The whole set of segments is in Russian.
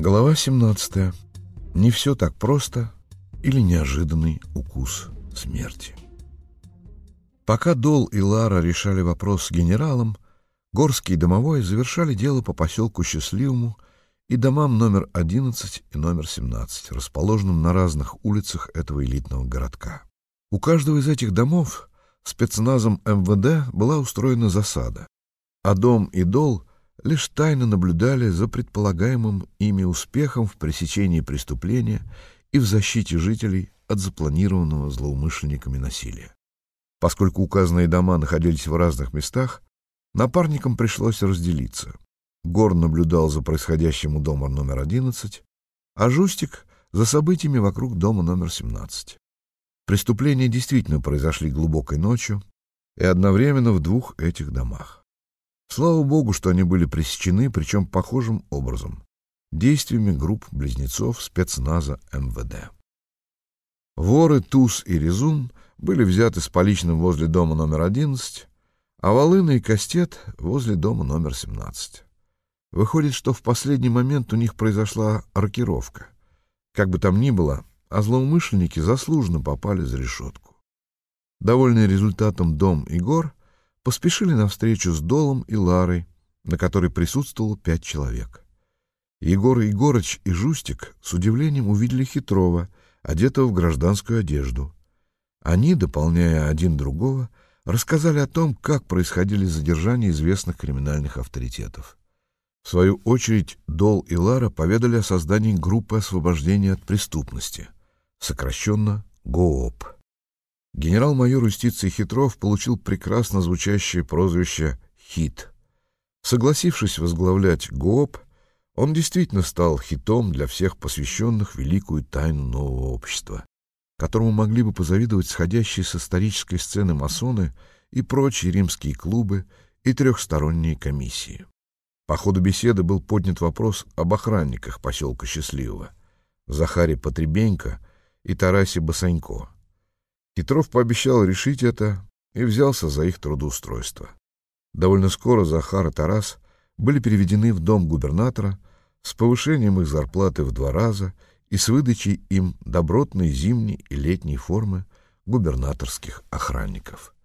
Глава 17. Не все так просто или неожиданный укус смерти. Пока Дол и Лара решали вопрос с генералом, Горский и Домовой завершали дело по поселку Счастливому и домам номер 11 и номер 17, расположенным на разных улицах этого элитного городка. У каждого из этих домов спецназом МВД была устроена засада, а дом и Дол лишь тайно наблюдали за предполагаемым ими успехом в пресечении преступления и в защите жителей от запланированного злоумышленниками насилия. Поскольку указанные дома находились в разных местах, напарникам пришлось разделиться. Гор наблюдал за происходящим у дома номер 11, а Жустик — за событиями вокруг дома номер 17. Преступления действительно произошли глубокой ночью и одновременно в двух этих домах. Слава богу, что они были пресечены, причем похожим образом — действиями групп близнецов спецназа МВД. Воры Туз и Резун были взяты с поличным возле дома номер 11, а Волына и Кастет — возле дома номер 17. Выходит, что в последний момент у них произошла рокировка. Как бы там ни было, а злоумышленники заслуженно попали за решетку. Довольный результатом Дом и Гор поспешили на встречу с Долом и Ларой, на которой присутствовало пять человек. Егор Егорыч и Жустик с удивлением увидели Хитрова, одетого в гражданскую одежду. Они, дополняя один другого, рассказали о том, как происходили задержания известных криминальных авторитетов. В свою очередь Дол и Лара поведали о создании группы освобождения от преступности, сокращенно ГООП. Генерал-майор юстиции Хитров получил прекрасно звучащее прозвище «Хит». Согласившись возглавлять ГООП, он действительно стал хитом для всех посвященных великую тайну нового общества, которому могли бы позавидовать сходящие с исторической сцены масоны и прочие римские клубы и трехсторонние комиссии. По ходу беседы был поднят вопрос об охранниках поселка Счастливого Захаре Потребенько и Тарасе Басанько. Петров пообещал решить это и взялся за их трудоустройство. Довольно скоро Захар и Тарас были переведены в дом губернатора с повышением их зарплаты в два раза и с выдачей им добротной зимней и летней формы губернаторских охранников.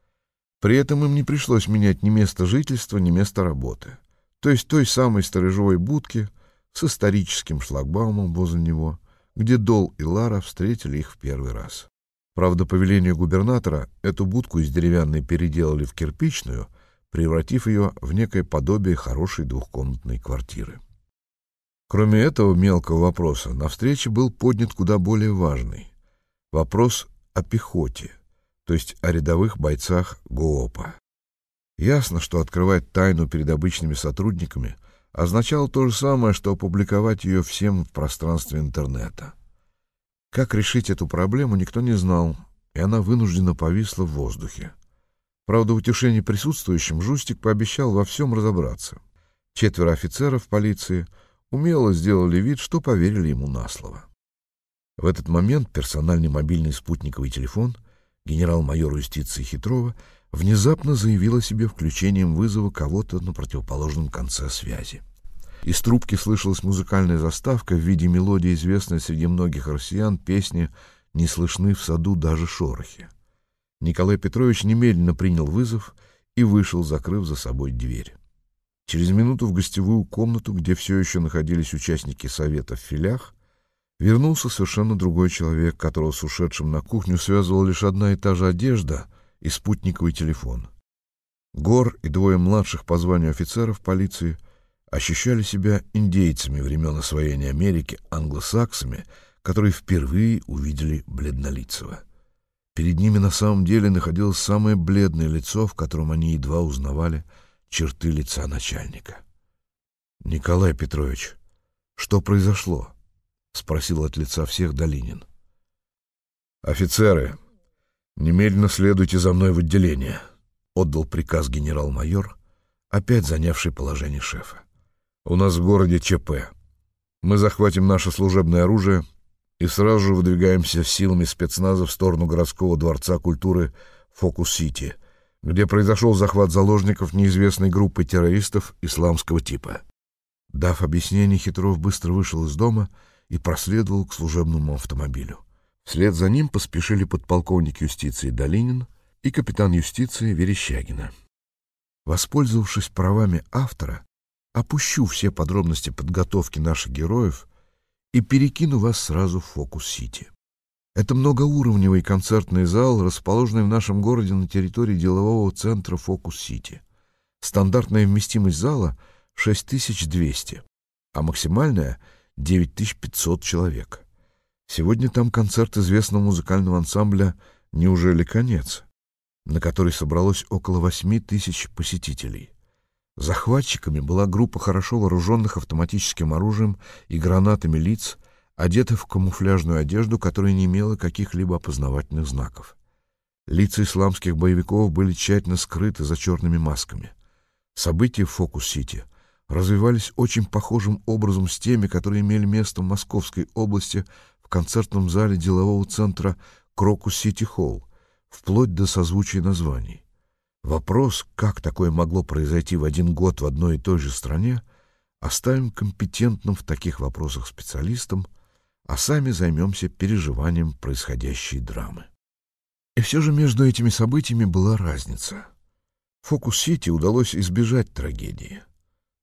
При этом им не пришлось менять ни место жительства, ни место работы, то есть той самой сторожевой будки с историческим шлагбаумом возле него, где Дол и Лара встретили их в первый раз. Правда, по велению губернатора эту будку из деревянной переделали в кирпичную, превратив ее в некое подобие хорошей двухкомнатной квартиры. Кроме этого мелкого вопроса, на встрече был поднят куда более важный — вопрос о пехоте, то есть о рядовых бойцах ГООПа. Ясно, что открывать тайну перед обычными сотрудниками означало то же самое, что опубликовать ее всем в пространстве интернета — как решить эту проблему, никто не знал, и она вынуждена повисла в воздухе. Правда, утешение присутствующим Жустик пообещал во всем разобраться. Четверо офицеров полиции умело сделали вид, что поверили ему на слово. В этот момент персональный мобильный спутниковый телефон генерал-майора юстиции Хитрова внезапно заявил о себе включением вызова кого-то на противоположном конце связи. Из трубки слышалась музыкальная заставка в виде мелодии, известной среди многих россиян, песни «Не слышны в саду даже шорохи». Николай Петрович немедленно принял вызов и вышел, закрыв за собой дверь. Через минуту в гостевую комнату, где все еще находились участники совета в филях, вернулся совершенно другой человек, которого с ушедшим на кухню связывала лишь одна и та же одежда и спутниковый телефон. Гор и двое младших по званию офицеров полиции — ощущали себя индейцами времен освоения Америки англосаксами, которые впервые увидели бледнолицего. Перед ними на самом деле находилось самое бледное лицо, в котором они едва узнавали черты лица начальника. «Николай Петрович, что произошло?» — спросил от лица всех Долинин. «Офицеры, немедленно следуйте за мной в отделение», — отдал приказ генерал-майор, опять занявший положение шефа. У нас в городе ЧП. Мы захватим наше служебное оружие и сразу же выдвигаемся силами спецназа в сторону городского дворца культуры Фокус-Сити, где произошел захват заложников неизвестной группы террористов исламского типа. Дав объяснение, Хитров быстро вышел из дома и проследовал к служебному автомобилю. Вслед за ним поспешили подполковник юстиции Долинин и капитан юстиции Верещагина. Воспользовавшись правами автора, опущу все подробности подготовки наших героев и перекину вас сразу в Фокус-Сити. Это многоуровневый концертный зал, расположенный в нашем городе на территории делового центра Фокус-Сити. Стандартная вместимость зала — 6200, а максимальная — 9500 человек. Сегодня там концерт известного музыкального ансамбля «Неужели конец?», на который собралось около 8 тысяч посетителей. Захватчиками была группа хорошо вооруженных автоматическим оружием и гранатами лиц, одетых в камуфляжную одежду, которая не имела каких-либо опознавательных знаков. Лица исламских боевиков были тщательно скрыты за черными масками. События в Фокус-Сити развивались очень похожим образом с теми, которые имели место в Московской области в концертном зале делового центра Крокус-Сити-Холл, вплоть до созвучия названий. Вопрос, как такое могло произойти в один год в одной и той же стране, оставим компетентным в таких вопросах специалистам, а сами займемся переживанием происходящей драмы. И все же между этими событиями была разница. Фокус-Сити удалось избежать трагедии.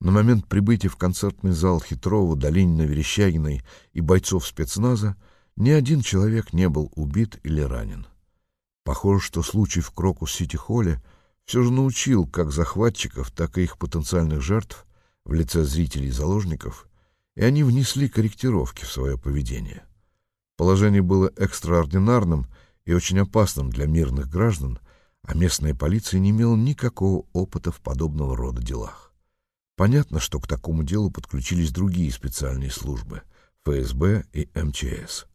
На момент прибытия в концертный зал Хитрова, Долинина, Верещагиной и бойцов спецназа ни один человек не был убит или ранен. Похоже, что случай в Крокус-Сити-Холле — все же научил как захватчиков, так и их потенциальных жертв в лице зрителей и заложников, и они внесли корректировки в свое поведение. Положение было экстраординарным и очень опасным для мирных граждан, а местная полиция не имела никакого опыта в подобного рода делах. Понятно, что к такому делу подключились другие специальные службы — ФСБ и МЧС.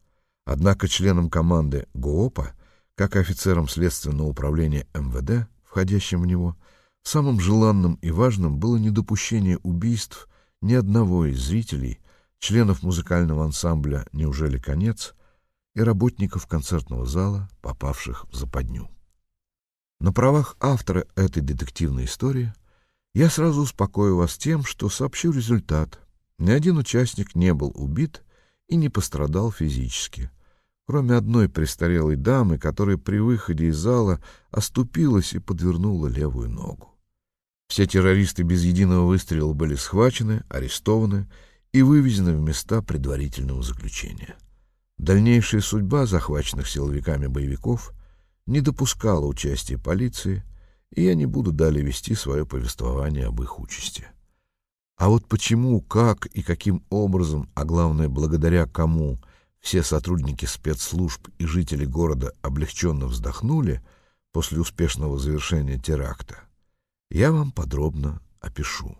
Однако членам команды ГООПа, как и офицерам Следственного управления МВД, входящим в него, самым желанным и важным было недопущение убийств ни одного из зрителей, членов музыкального ансамбля «Неужели конец» и работников концертного зала, попавших в западню. На правах автора этой детективной истории я сразу успокою вас тем, что сообщу результат. Ни один участник не был убит и не пострадал физически кроме одной престарелой дамы, которая при выходе из зала оступилась и подвернула левую ногу. Все террористы без единого выстрела были схвачены, арестованы и вывезены в места предварительного заключения. Дальнейшая судьба захваченных силовиками боевиков не допускала участия полиции, и я не буду далее вести свое повествование об их участи. А вот почему, как и каким образом, а главное, благодаря кому — все сотрудники спецслужб и жители города облегченно вздохнули после успешного завершения теракта. Я вам подробно опишу.